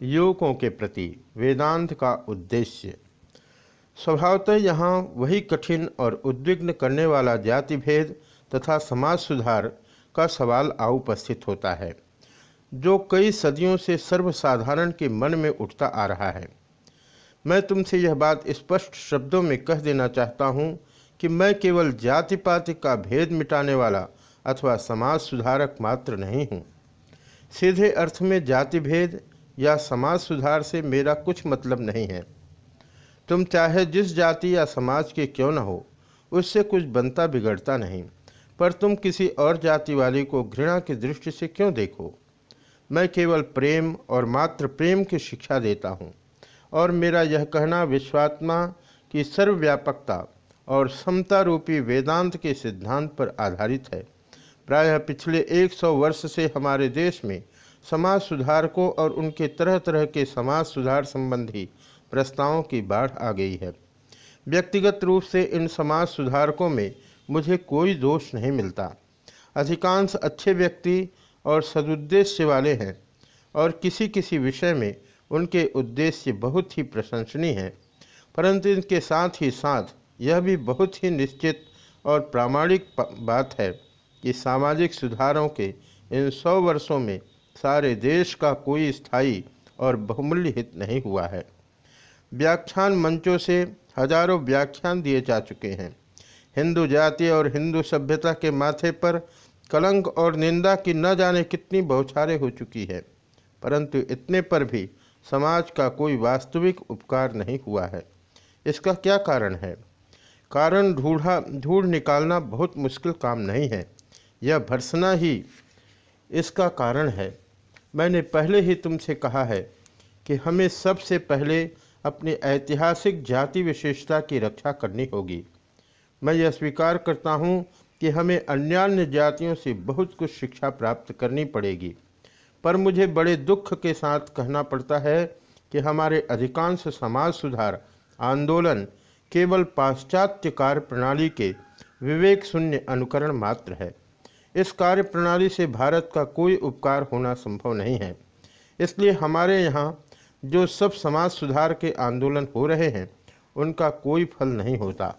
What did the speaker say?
युवकों के प्रति वेदांत का उद्देश्य। स्वभावतः यहाँ वही कठिन और उद्विग्न करने वाला जाति भेद तथा समाज सुधार का सवाल आ उपस्थित होता है, जो कई सदियों से सर्वसाधारण के मन में उठता आ रहा है। मैं तुमसे यह बात स्पष्ट शब्दों में कह देना चाहता हूँ कि मैं केवल जाति पाति का भेद मिटाने वाला अथवा समाज सुधारक मात्र नहीं हूँ। सीधे अर्थ में जाति भेद या समाज सुधार से मेरा कुछ मतलब नहीं है। तुम चाहे जिस जाति या समाज के क्यों न हो, उससे कुछ बनता बिगड़ता नहीं। पर तुम किसी और जाति वाली को घृणा की दृष्टि से क्यों देखो? मैं केवल प्रेम और मात्र प्रेम की शिक्षा देता हूँ, और मेरा यह कहना विश्वात्मा की सर्वव्यापकता और समता रूपी वेदांत के सिद्धांत पर आधारित है। प्रायः पिछले 100 वर्ष से हमारे देश में समाज सुधारकों और उनके तरह तरह के समाज सुधार संबंधी प्रस्तावों की बाढ़ आ गई है। व्यक्तिगत रूप से इन समाज सुधारकों में मुझे कोई दोष नहीं मिलता। अधिकांश अच्छे व्यक्ति और सदुद्देश्य वाले हैं और किसी किसी विषय में उनके उद्देश्य बहुत ही प्रशंसनीय हैं, परंतु इनके साथ ही साथ यह भी बहुत ही निश्चित और प्रामाणिक बात है कि सामाजिक सुधारों के इन सौ वर्षों में सारे देश का कोई स्थायी और बहुमूल्य हित नहीं हुआ है। व्याख्यान मंचों से हज़ारों व्याख्यान दिए जा चुके हैं। हिंदू जाति और हिंदू सभ्यता के माथे पर कलंक और निंदा की न जाने कितनी बौछारें हो चुकी है, परंतु इतने पर भी समाज का कोई वास्तविक उपकार नहीं हुआ है। इसका क्या कारण है? कारण ढूढ़ा, ढूढ़ निकालना बहुत मुश्किल काम नहीं है। यह भर्सना ही इसका कारण है। मैंने पहले ही तुमसे कहा है कि हमें सबसे पहले अपनी ऐतिहासिक जाति विशेषता की रक्षा करनी होगी। मैं यह स्वीकार करता हूँ कि हमें अन्यान्य जातियों से बहुत कुछ शिक्षा प्राप्त करनी पड़ेगी, पर मुझे बड़े दुख के साथ कहना पड़ता है कि हमारे अधिकांश समाज सुधार, आंदोलन केवल पाश्चात्य कार्य प्रणाली के विवेक शून्य अनुकरण मात्र है। इस कार्य प्रणाली से भारत का कोई उपकार होना संभव नहीं है। इसलिए हमारे यहाँ जो सब समाज सुधार के आंदोलन हो रहे हैं, उनका कोई फल नहीं होता।